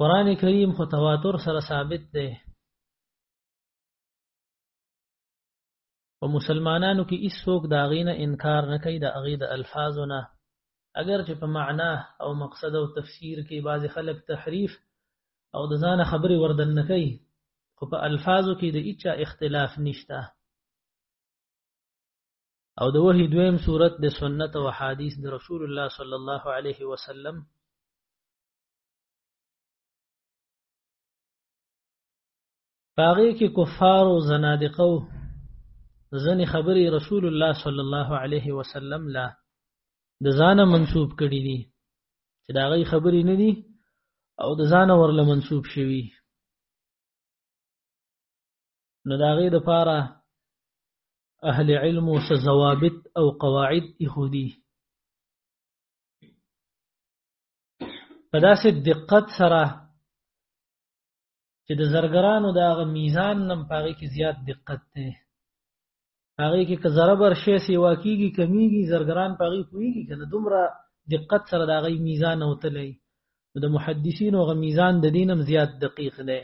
قران کریم خو تواتر سره ثابت دی په مسلمانانو کې هیڅوک دا غینه انکار نه کوي د اغه د الفاظونه اگر چې په معنا او مقصد او تفسیر کې بعض خلک تحریف او د ځانه خبرې وردن نه کوي خو په الفاظو کې د اچا اختلاف نشته او د وحی دویم صورت د سنت او حدیث د رسول الله صلی الله علیه وسلم پاغه کې کفار او زنادقه او ځنې خبرې رسول الله صلی الله علیه وسلم لا د ځانه منسوب کړي دي چې دا غي خبرې نه دي او د ځانه ورله منسوب شوي نو دا غي د پاره اهل علم او ضوابط او قواعد يهودي په داسې دقت سره چې د زرګرانو دا غ میزان نم پاره کې زیات دقت دی هغه کې که ذره بر شی سیوا کیږي کمیږي زرګران پاغي کویږي کنه دومره دقت سره دا غي میزان او تلې د محدثین او غ میزان د دینم زیات دقیق دی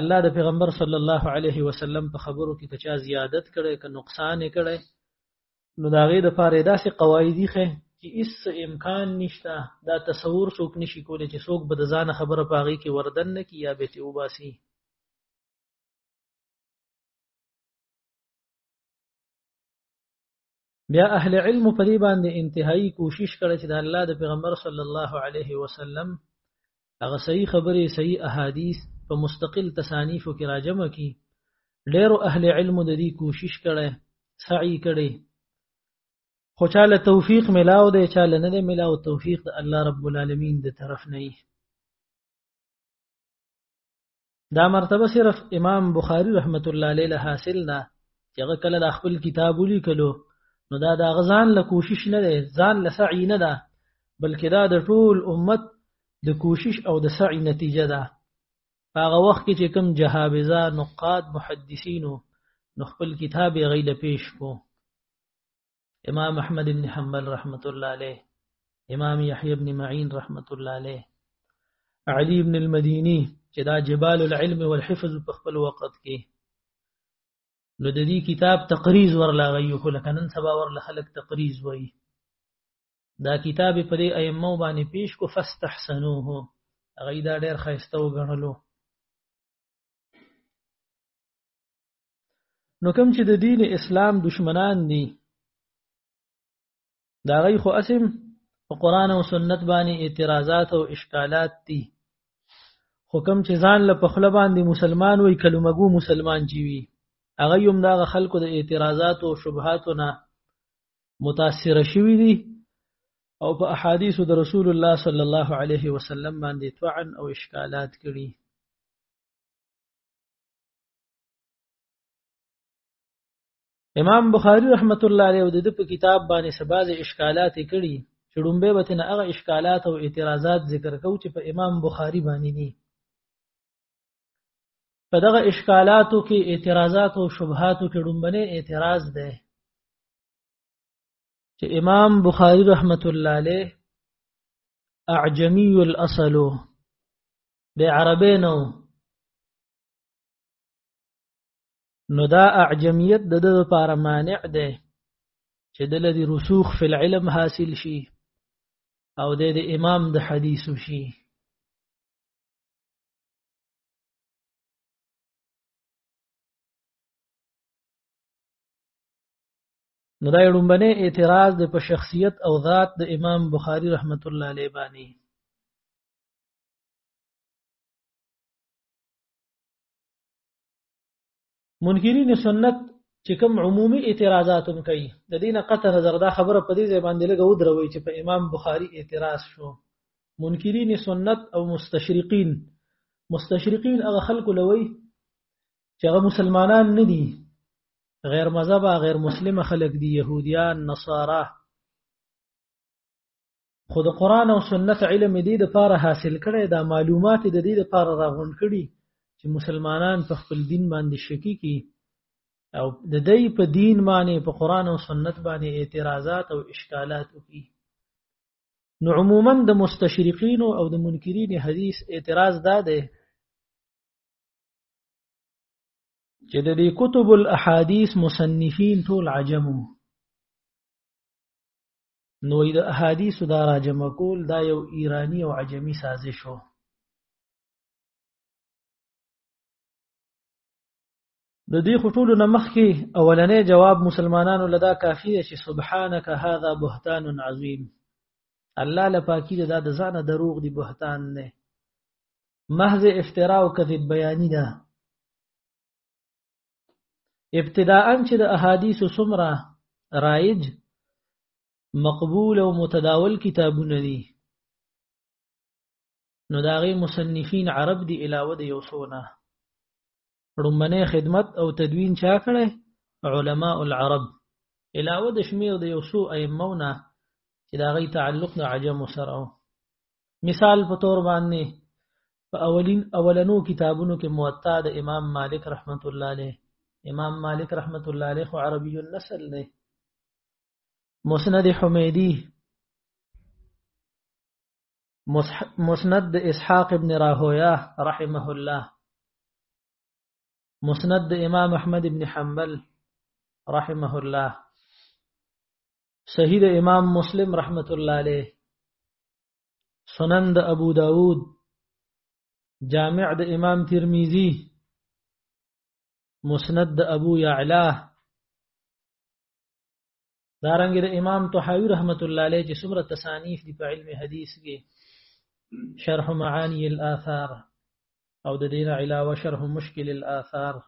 الله د پیغمبر صلی الله علیه وسلم په خبرو کې کچا زیادت کړي که نقصان کړي نو دا غي د پاره داسې قواعدي خه چې اس امکان نشته دا تصور څوک نشي کولای چې څوک به د ځان خبره پاغي کې وردن نه کی یا به ته وباسي بیا اهل علم په دې باندې انتهایی کوشش کړي چې د الله د پیغمبر صلی الله علیه وسلم هغه صحیح خبرې صحیح احادیث په مستقل تصانیف کې راجم کی ډیرو اهل علم د دې کوشش کړي سعی کړي خو چاله توفیق ملاو دی چاله نه دی ملاو توفیق د الله رب العالمین د طرف نه دا مرتبه صرف امام بخاری رحمت الله علیه له حاصل نه چې هغه کله د خپل کتاب ولیکلو نو دا د غزان له کوشش نه ده ځان له سعی نه ده بلکې دا د ټول امت د کوشش او د سعی نتیجه ده هغه وخت کې چې کوم جهابزه نقاد محدثینو نو خپل کتاب یې غیله پیش کو امام احمد ابن حنبل رحمت الله عليه امام يحيى ابن معين رحمت الله عليه علي ابن المديني چې دا جبال العلم والحفظ په خپل وخت کې نو د دې کتاب تقریز ورلا غيو خو لکه نن سبا ورلا خلق تقریز وای دا کتاب په دې ائمه باندې پیش کو فاستحسنوه هغه دا ډېر خیسته وګڼلو نو کوم چې د دین اسلام دشمنان دي دا غي خو اسم په قران او سنت باندې اعتراضات او اشکالات دي خو کوم چې ځان له پخله باندې مسلمان وي کلمګو مسلمان جی وي هغه هم دا خلکو د اعتراضات او شبهات نه متاثر شوي دي او په احادیث د رسول الله صلی الله علیه وسلم باندې طعن او اشکالات کړي امام بخاری رحمت الله علیه د په کتاب باندې سباز اشکالات کړي چې ډومبه به نه هغه اشکالات او اعتراضات ذکر کو چې په امام بخاری باندې دي په دغه اشکالاتو کې اعتراضات او شبهاتو کې ډومبنه اعتراض ده چې امام بخاری رحمت الله علیه اعجمی الاصل د عربی نو نو دا اعجمیت د د لپاره مانع دی چې د لدی رسوخ فی العلم حاصل شي او د امام د حدیث شي نو دا لومبنه اعتراض د په شخصیت او ذات د امام بخاری رحمت الله علیه باندې منکرین سنت چې کوم عمومي اعتراضات هم کوي د دینه قطع نظر دا خبره په دې ځای باندې لګه ودروي چې په امام بخاری اعتراض شو منکرین سنت او مستشرقین مستشرقین هغه خلکو لوي چې هغه مسلمانان نه دي غیر مذهبه غیر مسلمه خلک دي يهوديان نصارا خو د قران او سنت علم دې د پاره حاصل کړي دا معلومات د دې د پاره راغون کړي چې مسلمانان په خپل دین باندې شکی کی او د دې په دین باندې په قران او سنت باندې اعتراضات او اشکالات وکړي نو عموما د مستشرقین او د منکرین حدیث اعتراض دا دی چې د دې کتب الاحاديث مصنفین ټول عجمو نو د احادیث دا راجمع کول دا یو ایرانی او عجمی سازش وو د دې خټولو نه مخکې اولنې جواب مسلمانانو لدا کافی دی چې سبحانك هذا بهتان عظیم الله لپاکی دا د ځان دروغ دی بهتان نه محض افتراء او کذب بیانی ده ابتداءا چې د احادیث سمره رایج مقبول او متداول کتابونه دي نو دا غي مصنفین عرب دی علاوه د یو سونه رومنه خدمت او تدوین چا کړي علماء العرب علاوه د شمیر د یو سو ائمونه چې دا غي تعلق د عجم سره مثال په تور باندې په اولین اولنو کتابونو کې موطا د امام مالک رحمت الله علیه امام مالک رحمت الله علیه خو عربی النسل نه مسند حمیدی مسند د اسحاق ابن راهویا رحمه الله مسند د امام احمد ابن حنبل رحمه الله صحیح د امام مسلم رحمت الله علیه سنن د ابو داود جامع د امام ترمذی مسند د ابو یعلا دارنګ د امام طحاوی رحمت الله علیه چې څومره تصانیف دی په علم حدیث کې شرح معانی الاثار او د دین علاوه شرح مشکل الاثار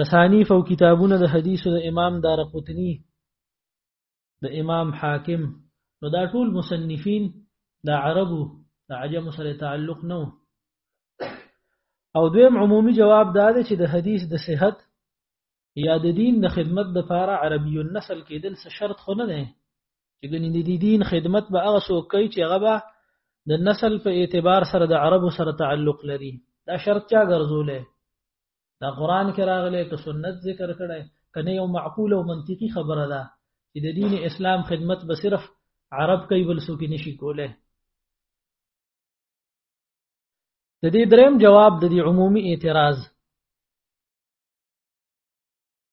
تصانیف او کتابونه د حدیثو د امام دار قطنی د امام حاکم نو دا ټول مصنفین د عربو د عجم سره تعلق نه او دویم عمومي جواب دا دی چې د حدیث د صحت یا د دین د خدمت د پاره عربي نسل کېدل څه شرط خو نه دی چې ګنې د دین خدمت به هغه څوک کوي چې هغه به د نسل په اعتبار سره د عربو سره تعلق لري دا شرط چا ګرځولې دا قران کې راغلي که سنت ذکر کړي کنه یو معقول او منطقي خبره ده چې د دین اسلام خدمت به صرف عرب کوي بل څوک نشي کوله د دې دریم جواب د دې عمومي اعتراض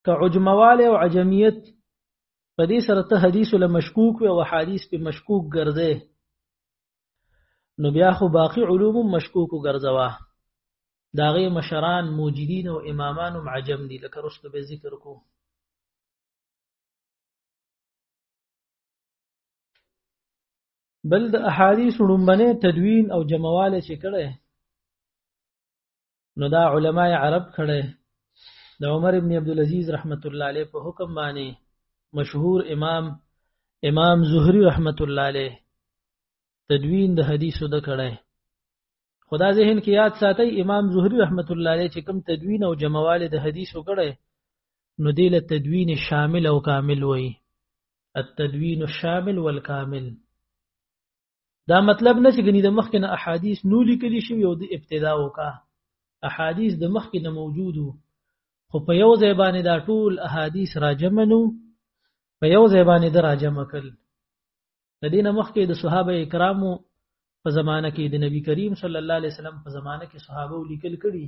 که عجمواله او عجمیت په دې سره ته حدیث له مشکوک او حدیث په مشکوک ګرځې نو بیا خو باقی علوم مشکوک ګرځوا داغه مشران موجدین او امامان هم عجم دي لکه رسل به ذکر کو بل د احادیث لومبنه تدوین او جمعواله چې کړه نو دا علما عرب کړي د عمر ابن عبد العزيز رحمت الله عليه په حکم باندې مشهور امام امام زهري رحمت الله عليه تدوین د حدیثو د کړه خدا ذهن کې یاد ساتي امام زهري رحمت الله عليه چې کوم تدوین او جمعواله د حدیثو کړه نو دی له تدوین شامل او کامل وای التدوین الشامل والکامل دا مطلب نه چې غني د مخکې نه احادیث نو لیکل شي او د ابتدا وکا احادیث د مخکې نه موجودو خو په یو ځای باندې دا ټول احادیث راجمنو په یو ځای باندې د راجم کړل د دین مخکې د صحابه کرامو په زمانه کې د نبی کریم صلی الله علیه وسلم په زمانه کې صحابه لیکل کړي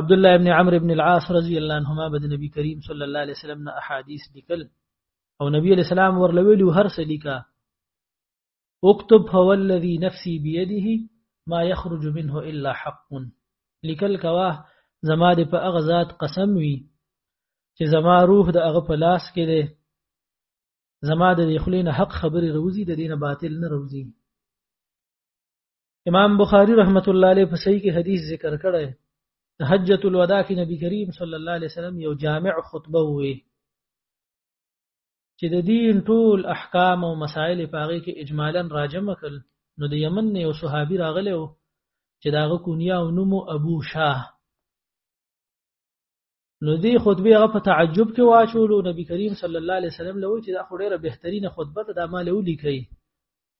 عبد الله ابن عمرو ابن العاص رضی الله عنهما به د نبی کریم صلی الله علیه وسلم نه احادیث لیکل او نبی علیہ السلام ورلویلو هر څه لیکا اكتب هو الذي نفسي بيده ما يخرج منه الا حق لیکل کوا زما د په هغه ذات قسم وي چې زما روح د هغه په لاس کې دی زما د خلینو حق خبرې روزي د دینه باطل نه روزي امام بخاری رحمت الله علیه په صحیح کې حدیث ذکر کړی حجۃ الوداع کې نبی کریم صلی الله علیه وسلم یو جامع خطبه وې چې د دین ټول احکام او مسائل په هغه کې اجمالا راجم کړل نو د یمن نه یو صحابي راغلی و چې داغه کونیا او نوم ابو شاه نو دې خطبه هغه په تعجب کې واچولو نبی کریم صلی الله علیه وسلم له وی چې دا خو ډیره بهترینه خطبه ده دا مال ولیکي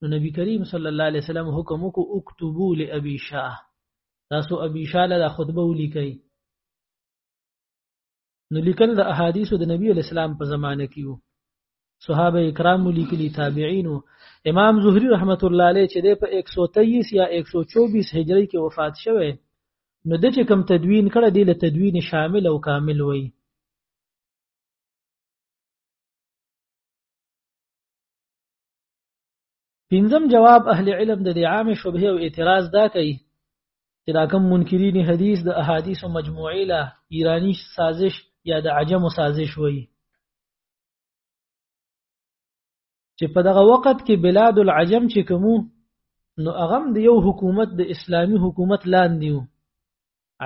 نو نبی کریم صلی الله علیه وسلم حکم وکړو اكتبو لابي شاه تاسو ابي شاه له خطبه ولیکي نو لیکل د احادیث د نبی اسلام په زمانه کې وو صحابه کرام لیکلي تابعین امام زهری رحمت الله علیه چې په 123 یا 124 هجری کې وفات شوه نو د چې کم تدوین کړه دی له تدوین شامل او کامل وای پنځم جواب اهل علم د عام شبهه او اعتراض دا کوي چې دا کوم منکرین حدیث د احادیث مجموعه له ایرانی سازش یا د عجم سازش وایي چې په دغه وخت کې بلاد العجم چې کومو نو هغه د یو حکومت د اسلامی حکومت لاندې وو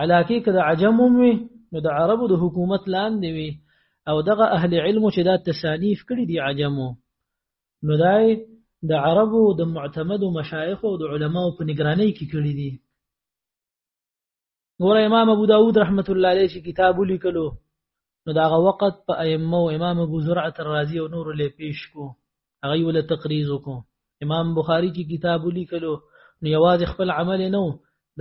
علاقه کې د عجم وي نو د عربو د حکومت لاندې وي او دغه اهل علم چې دا تسانیف کړی دی عجمو نو دای د عربو د معتمد مشایخ او د علماو په نگرانۍ کې کړی دي ګور امام ابو داود رحمت الله علیه چې کتاب لیکلو نو دا وخت په ائمه او امام ابو زرعه الرازی او نور له پیش کو هغه ول تقریز کو امام بخاری کې کتاب لیکلو نو یوازې خپل عمل نه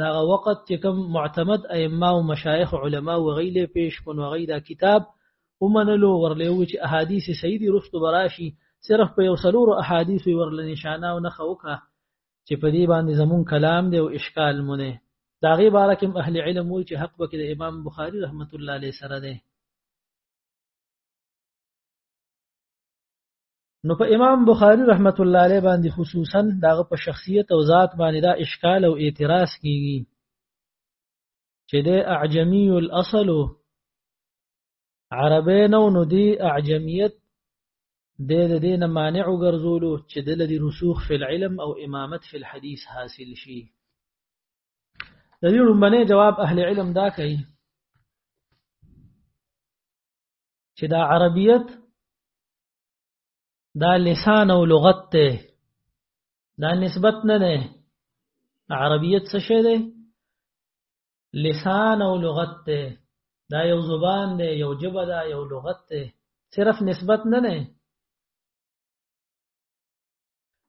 دا وخت چې کوم معتمد ائمه او مشایخ علما او غیله پیش کو نو غیدا کتاب ومنلو ورلې و چې احادیث سیدی رښتو براشي صرف په یو سلور احادیث ورل نشانه او نه خوکه چې په دې باندې زمون کلام دی او اشکال مونږ دا غي باره کې اهل علم وایي چې حق به کې د امام بخاری رحمت الله علیه سره دی نو په امام بخاری رحمت الله علیه باندې خصوصا داغه په شخصیت او ذات باندې دا اشکال او اعتراض کیږي چې د اعجمی الاصل عربی نو نو دی اعجمیت د د دین مانع ګرځولو چې د لدی رسوخ فی العلم او امامت فی الحديث حاصل شي د دې لومبنه جواب اهل علم دا کوي چې دا عربیت دا لسان او لغت ته دا نسبت نه نه عربیت څه شی دی لسان او لغت ته دا یو زبان دی یو جبه دا یو لغت ته صرف نسبت نه نه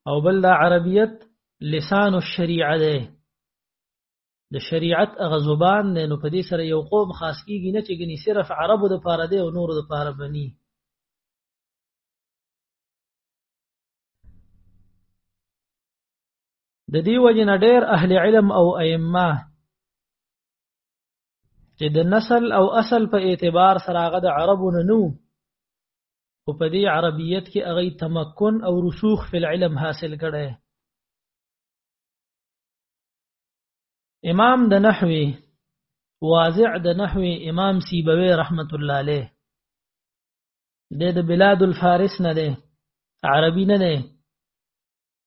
او بل دا عربیت لسان الشریعه دی د شریعت هغه زبان دی نو په دې سره یو قوم خاص کیږي نه چې ګني صرف عربو د پاره دی او نورو د پاره بني د دې وجه نه ډېر اهل علم او ائمه چې د نسل او اصل په اعتبار سره هغه د عربو نه نو او په دې عربیت کې هغه تمکن او رسوخ فی العلم حاصل کړي امام د نحوی واضع د نحوی امام سیبوی رحمت الله علیه د بلاد الفارس نه دی عربي نه دی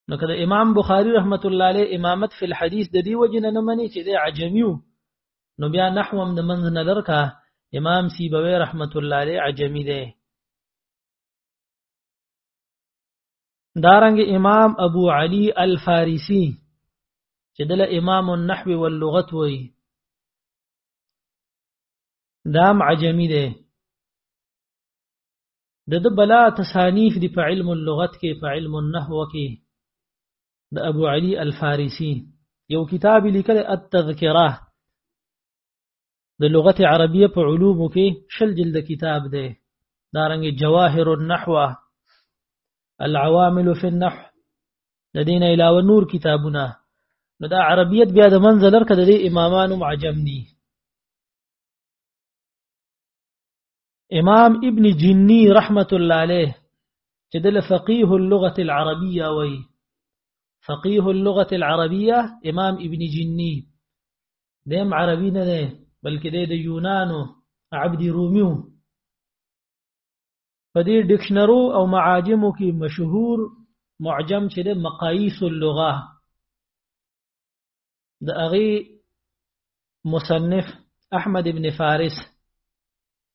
نو کله امام بخاری رحمت الله علیه امامت فی الحدیث د دې وجه نه مني چې د عجمیو نو بیا نحوم د منځ نه لرکا امام سیبوی رحمت الله علیه عجمی دی دارنګ امام ابو علی الفارسی چې دل امام النحو واللغت وای دام عجمی دی د د بلا تصانیف دی په علم اللغت کې په علم النحو کې د ابو علي الفارسی یو کتاب لیکل التذکره د لغت عربیه په علومو کې شل جلد کتاب دی دارنګ جواهر النحو العوامل في النحو د دین علاوه نور کتابونه نو دا عربیت بیا د منځ لرکه د امامانو معجم دي امام ابن جنی رحمت الله علیه چې د فقيه اللغه العربيه وای فقيه اللغه العربيه امام ابن جنی دیم عربي نه دی بلکې د یونانو عبد رومیو په دې ډکشنرو او معاجمو کې مشهور معجم چې د مقایس اللغه د هغه مصنف احمد ابن فارس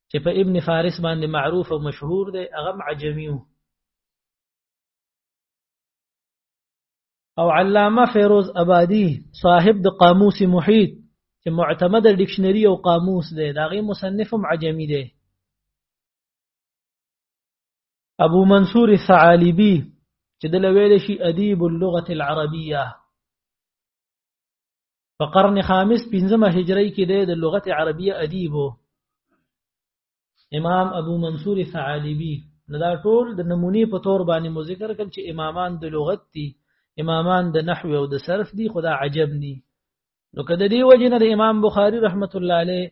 چې په ابن فارس باندې معروف او مشهور دی هغه عجمی او علامه فیروز آبادی صاحب د قاموس محیط چې معتمد ډکشنری او قاموس دی دا غي مصنف هم عجمی دی ابو منصور الثعالبي چې د لویل شي ادیب اللغه العربیه په قرن خامس پنځمه هجری کې د لغت عربیه ادیب امام ابو منصور ثعالبی نو دا ټول د نمونې په تور باندې مو ذکر کړ چې امامان د لغت دي امامان د نحو او د صرف دي خدا عجب دي نو کده دی وجه نه د امام بخاری رحمت الله علیه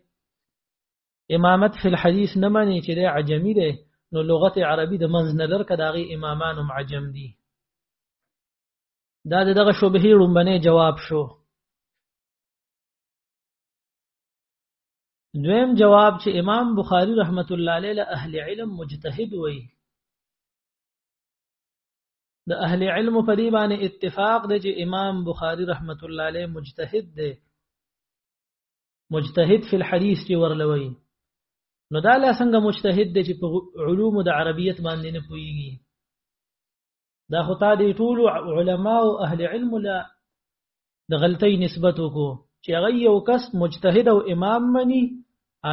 امامت فی الحدیث نه معنی چې د عجمی دی نو لغت عربي د منځ نه لر کداغي امامان هم عجم دي دا دغه شوبه لومبنه جواب شو دویم جواب چې امام بخاری رحمت الله علیه له اهل علم مجتهد وای د اهل علم په دی باندې اتفاق دی چې امام بخاری رحمت الله علیه مجتهد دی مجتهد فی الحدیث چې ورلوي نو دا لا څنګه مجتهد دی چې په علوم د عربیت باندې نه پويږي دا خو تا دی ټول علما او اهل علم لا د غلطۍ نسبت وکړو چې هغه یو کس مجتهد او امام مني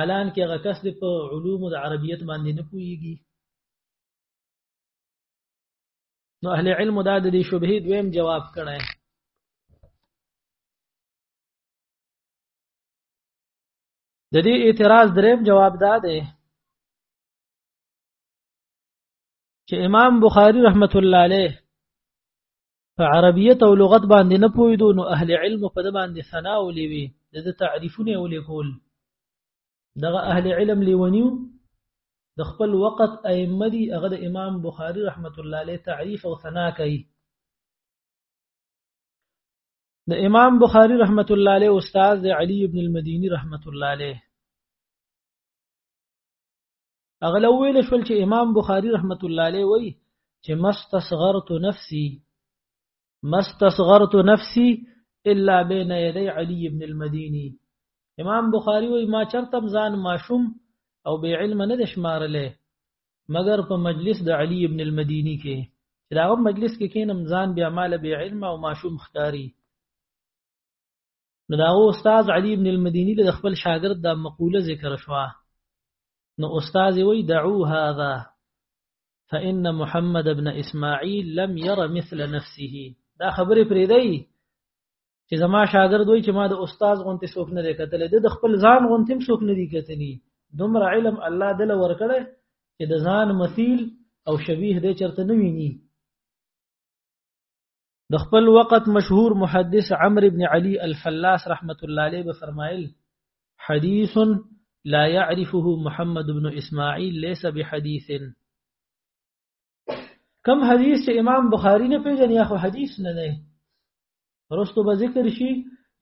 الان کې هغه کس په علوم د عربیت باندې نه پويږي نو اهل علم دا د دې شبهه دویم جواب کړي د دې اعتراض دریم جواب دا دی چې امام بخاری رحمت الله علیه په عربیت او لغت باندې نه پویدو نو اهل علم په د باندې ثنا ولې وی د تعریفونه ولې کول دغه اهل علم لیونیو د خپل وخت ائمه دي هغه د امام بخاری رحمت الله علیه تعریف او ثنا کوي د امام بخاری رحمت الله علیه استاد د علی ابن المدینی رحمت الله علیه هغه لو ویل شول چې امام بخاری رحمت الله علیه وایي چې مستصغرت نفسي مستصغرت نفسي الا بين يدي علي ابن المديني امام بخاری وایي ما چرته ځان ماشوم او بې علم نه شمارلې مګر په مجلس د علي ابن المديني کې چې دا هم مجلس کې کینم ځان بیا مال به علم او ماشوم ښکاری نو دا استاد علي ابن المديني د خپل شاګرد د مقوله ذکر شوه نو استاد وی دعو هذا فإن محمد ابن إسماعيل لم ير مثل نفسه دا خبرې پرې دی چې زما شاګرد وای چې ما د استاد غونته څوک نه کتل د خپل ځان غونته څوک نه دی کتلی دومره علم الله دل ورکړي چې د ځان مثیل او شبیه دې چرته نه ویني د خپل وخت مشهور محدث عمرو ابن علي الفلاس رحمت الله عليه به فرمایل حديث لا يعرفه محمد بن اسماعيل ليس بحديث کم حدیث چې امام بخاری نه پیژني خو حدیث نه دی رستو به ذکر شي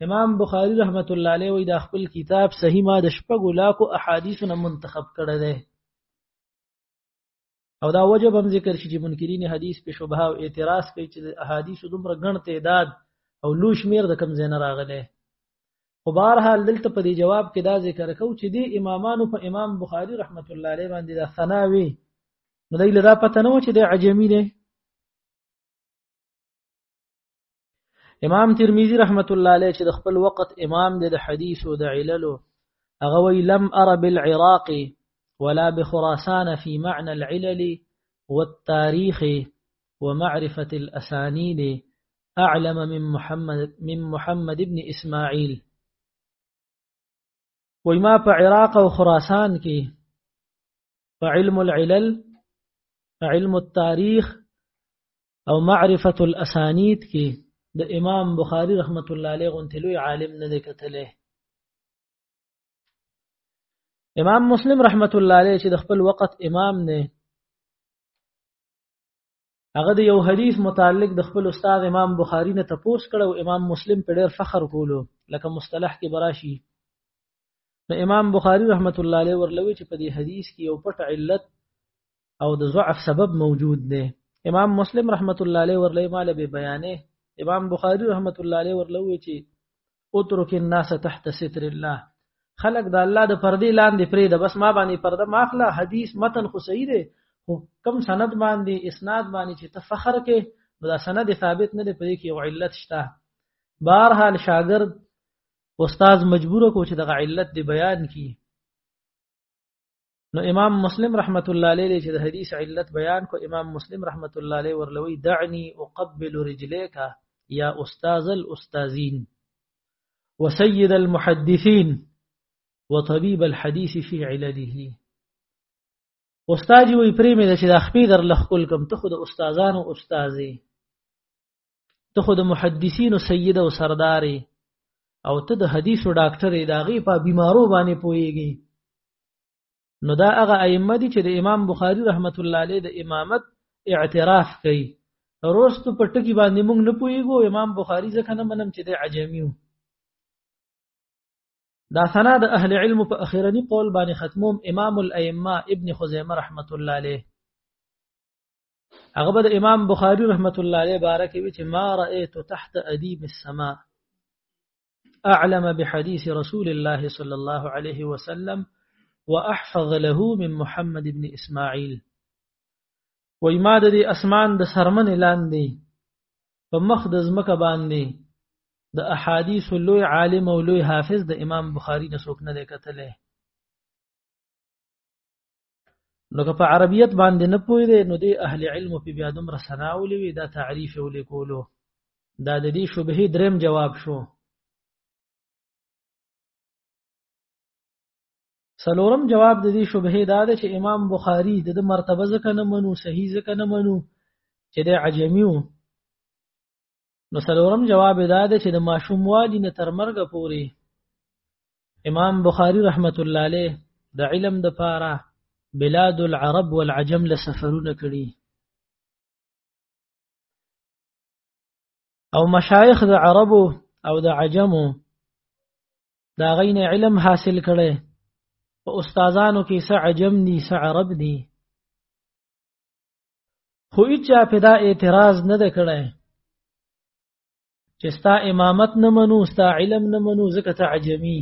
امام بخاری رحمت الله علیه وی دا خپل کتاب صحیح ما د شپږو لاکو احادیث نه منتخب کړی دی او دا وجب هم ذکر شي چې منکرین حدیث په شبهه او اعتراض کوي چې احادیث دومره ګڼ تعداد او لوش میر د کم زین راغله خو بهر حال دلته په دې جواب کې دا ذکر کو چې دی امامانو په امام بخاری رحمت الله علیه باندې دا ثنا وی نو دای له دا پته نه و چې د عجمی دی امام ترمذی رحمت الله علیه چې د خپل وخت امام دی د حدیث او د عللو هغه وی لم ار بالعراق ولا بخراسان في معنى العلل والتاريخ ومعرفة الأسانيد أعلم من محمد من محمد بن إسماعيل وای ما په عراق او خراسان کې په علم العلل علم التاریخ او معرفت الاسانید کې د امام بخاری رحمت الله علیه غونته لوی عالم نه کتلې امام مسلم رحمت الله علیه چې د خپل وخت امام نه هغه د یو حدیث متعلق د خپل استاد امام بخاری نه تپوس کړو امام مسلم په ډیر فخر کولو لکه مصطلح کې براشي نو امام بخاری رحمت الله علیه ورلوي چې په دې حدیث کې یو پټ علت او د ضعف سبب موجود دی امام مسلم رحمت الله علیه ورلوي مال به بیانې امام بخاری رحمت الله علیه ورلوي چې اترک الناس تحت ستر الله خلق د الله د پردې لاندې پرې د بس ما باندې پرده ماخله حدیث متن خو صحیح دی خو کم سند باندې اسناد باندې چې ته فخر کې دا سند ثابت نه دی پرې کې او علت شته بهرحال شاګرد استاد مجبور کو چې دغه علت دی بیان کړي نو امام مسلم رحمت الله علیه چې د حدیث علت بیان کو امام مسلم رحمت الله علیه ورلوي دعني اقبل رجليك يا استاذ الاستاذين وسيد المحدثين وطبيب الحديث في علله استاد وی پرې مې چې د خپې در لخل کم ته خو د استادانو استادې ته خو د محدثینو سید او سردارې او ته د حدیثو ډاکټرې د هغې په بیمارو باندې پوهیږي نو دا هغه ائمه دي چې د امام بخاری رحمت الله علیه د امامت اعتراف کوي روستو په ټکی باندې موږ نه پوهیږو امام بخاری ځکه نه منم چې د عجمی وو دا ثنا د اهل علم په اخیرنی قول باندې ختموم امام الائمه ابن خزیمه رحمت الله علیه هغه بد امام بخاری رحمت الله علیه بارک وی چې ما رأيت تحت اديب السماء اعلم بحديث رسول الله صلى الله عليه وسلم واحفظ له من محمد بن اسماعيل وای ما د دې اسمان د سرمن لاندې په مخ د زمکه باندې د احادیث لوی عالم او لوی حافظ د امام بخاری نه څوک نه دی کتلی نو که په عربیت باندې نه پوي دی نو د اهل علم په بیا دومره سنا ولوي دا تعریف ولیکولو دا د دې شبهه دریم جواب شو سلورم جواب د دې شبهه دا ده چې امام بخاری د مرتبه ځکه نه منو صحیح ځکه نه منو چې د عجمیو نو سلورم جواب دا ده چې د ماشوم والي نه تر مرګ پوري امام بخاری رحمت الله علیه د علم د پاره بلاد العرب والعجم له سفرونه کړي او مشایخ د عربو او د عجمو دا غین علم حاصل کړي په استادانو کې څه عجم دي څه عرب دي خو اچا په دا اعتراض نه ده کړی چې ستا امامت نه منو ستا علم نه منو ځکه ته عجمی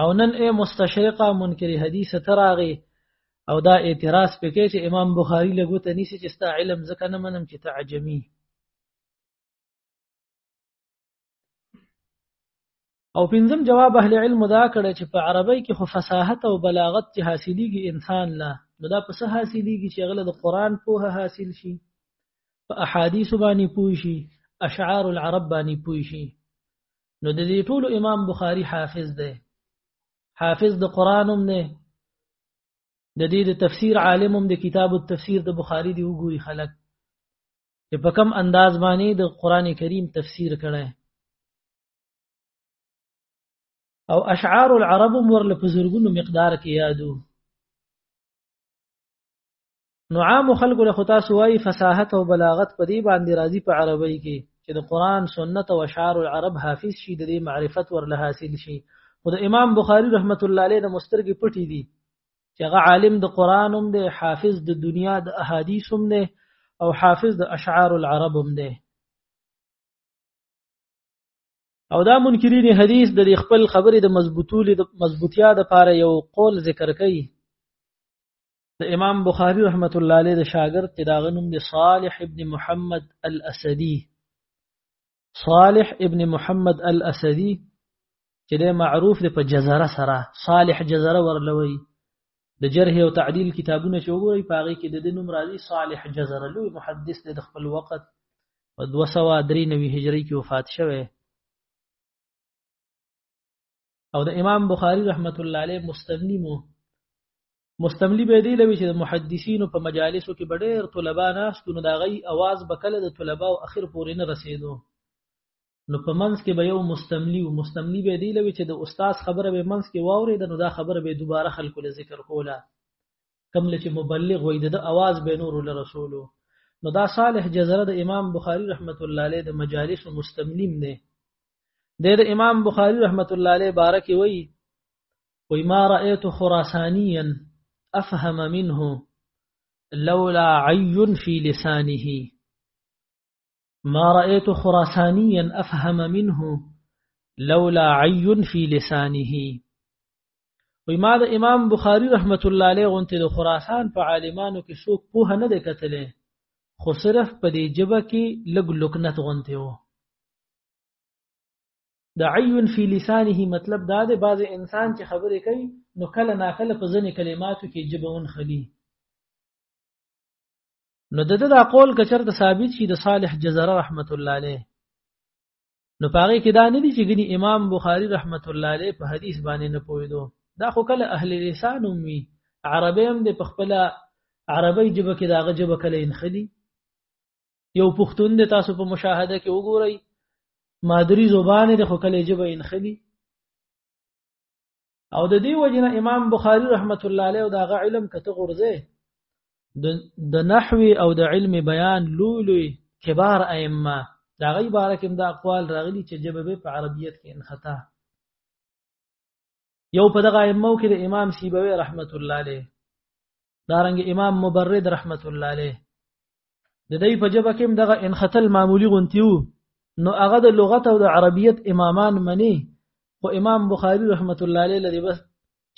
او نن ای مستشرقه منکر حدیث تراغي او دا اعتراض پکې چې امام بخاری له ګوت نیسی چې ستا علم ځکه نه منم چې ته عجمی او پنځم جواب اهل علم دا کړی چې په عربی کې خو فصاحت او بلاغت چې حاصلېږي انسان لا نو دا په څه حاصلېږي چې هغه د قرآن پوهه حاصل شي په احادیث باندې پوه شي اشعار العرب باندې پوه شي نو د دې ټولو امام بخاری حافظ دی حافظ د قرآن هم دی د دې د تفسیر عالم هم د کتاب التفسیر د بخاری دی وګوري خلک چې په کم انداز باندې د قران کریم تفسیر کړي او اشعار العرب ورله په زرګونو مقدار کې یادو نو عام خلکو له خطا سوای فصاحت او بلاغت په دې باندې راضي په عربی کې چې د قران سنت او اشعار العرب حافظ شي د معرفت ورله حاصل شي خو د امام بخاری رحمت الله علیه د مسترګې پټې دي چې هغه عالم د قران هم دی حافظ د دنیا د احادیث هم دی او حافظ د اشعار العرب هم دی او دا منکرین حدیث د خپل خبرې د مضبوطولې د مضبوطیا د پاره یو قول ذکر کوي د امام بخاری رحمت الله علیه د شاګرد چې دا غنوم د صالح ابن محمد الاسدی صالح ابن محمد الاسدي چې د معروف د په جزره سره صالح جزره ورلوي د جرح او تعدیل کتابونه چې وګورئ په هغه کې د نوم راځي صالح جزره لوی محدث د خپل وخت په 293 هجری کې وفات شوه او د امام بخاری رحمت الله علیه مستنیمو مستملی به دی لوي چې د محدثینو په مجالسو کې ډېر طلبه ناستو نو دا غي आवाज به کله د طلبه او اخر پورې نه رسیدو نو په منځ کې به یو مستملی او مستملی به دی لوي چې د استاد خبره به منځ کې واوري د نو دا خبره به دوباره خلکو له ذکر کوله کم لچې مبلغ وي د आवाज به نور له رسولو نو دا صالح جزره د امام بخاری رحمت الله علیه د مجالس مستملیم نه د امام بخاری رحمت الله علیه بارک وی وی ما رأيت خراسانيا أفهم منه لولا عي في لسانه ما رأيت خراسانيا أفهم منه لولا عي في لسانه وی ما د امام بخاری رحمت الله علیه غونته د خراسان په عالمانو کې څوک په نه ده کتلې خو صرف په دې جبه کې لګ لکنت غونته وو د عیون فی لسانه مطلب دا دی بعض انسان چې خبرې کوي نو کله ناکله په ځنې کلماتو کې جبون خلی نو د دا قول کچر د ثابت شي د صالح جزره رحمت الله علیه نو پاره کې دا نه دي چې ګني امام بخاری رحمت الله علیه په حدیث باندې نه پویدو دا خو کله اهل لسان وي عربي هم د خپل عربي جبه کې داغه جبه کله انخلي یو پښتون د تاسو په مشاهده کې وګورئ مادری زبان د خو کله جبه انخلی او د دې وجنه امام بخاری رحمت الله علیه او دا غ علم کته غرزه د نحوی او د علم بیان لولوی کبار ائمه دا غي بارکم دا اقوال راغلي چې جبه په عربیت کې انخطا یو په دغه ائمه کې د امام سیبوی رحمت الله علیه دارنګ امام مبرد رحمت الله علیه د دې په جبه کې دغه انختل معمولی غونتیو نو هغه د لغت او د عربیت امامان منی خو امام بخاری رحمت الله علیه لري بس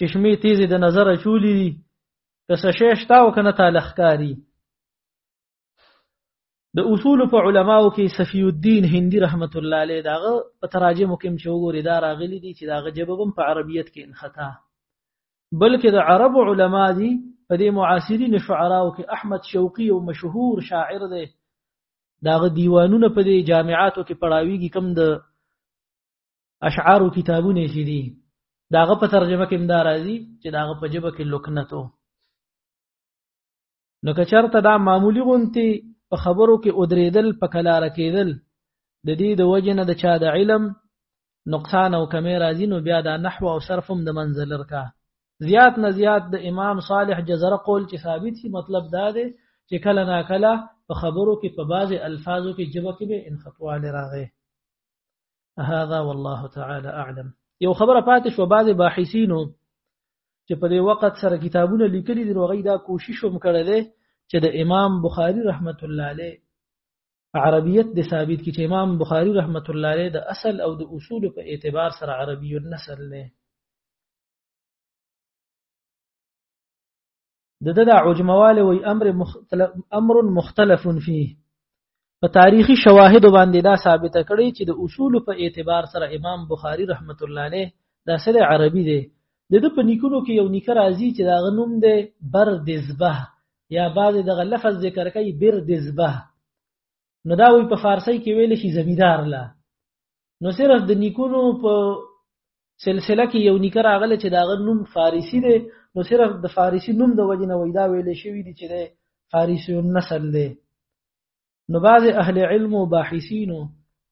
چشمه تیزه د نظر چولی دي که څه شی شته او کنه تعلق کاری د اصول په علماو کې صفی الدین هندي رحمت الله علیه داغه په تراجم کې چې وګوري دا راغلي دي چې داغه جوابم په عربیت کې انخطا بلکې د عرب علما دي په دې معاصرین شعراو کې احمد شوقي او مشهور شاعر دی داغه دیوانونه په دې جامعاتو کې پڑھاویږي کم د اشعار او کتابونه شي دي داغه په ترجمه کې مدار راځي چې داغه په جبه کې لکنتو نو که چرته دا معمولی غونتی په خبرو کې ادریدل په کلار کېدل د دې د وجه نه د چا د علم نقصان او کمی راځي نو بیا دا نحو او صرف هم د منزل رکا زیات نه زیات د امام صالح جزره قول چې ثابت شي مطلب دا دی چې کله نا کله په خبرو کې په بعضې الفاظو کې جبه کې به انخطواله راغی هذا والله تعالى اعلم یو خبره پاتې شو بعضی باحثینو چې په دې وخت سره کتابونه لیکلي دي وغي دا کوشش هم کړی دی چې د امام بخاری رحمت الله علیه عربیت د ثابت کی چې امام بخاری رحمت الله علیه د اصل او د اصول په اعتبار سره عربی النسل نه د د عجمواله وی امر مختلف امر مختلف فيه په تاریخي شواهد باندې دا ثابت کړي چې د اصول په اعتبار سره امام بخاری رحمت الله علیه دا سره عربي دی د د په نیکونو کې یو نیکه راځي چې دا غنوم دی بر دزبه یا بعضې دغه لفظ ذکر کوي بر دزبه نو دا وی په فارسی کې ویل شي زمیدار لا نو صرف د نیکونو په سلسله کې یو نیکر راغله چې دا غ نوم فارسی دی نو صرف د فارسی نوم د وجې نه وی دا ویل شوی دی چې فارسی نسل دی نو بعض اهل علم او باحثینو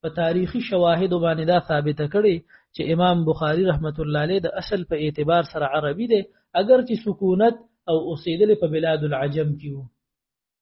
په تاریخي شواهد باندې دا ثابت کړي چې امام بخاری رحمت الله علیه د اصل په اعتبار سره عربي دی اگر چې سکونت او اوسېدل په بلاد العجم کې وو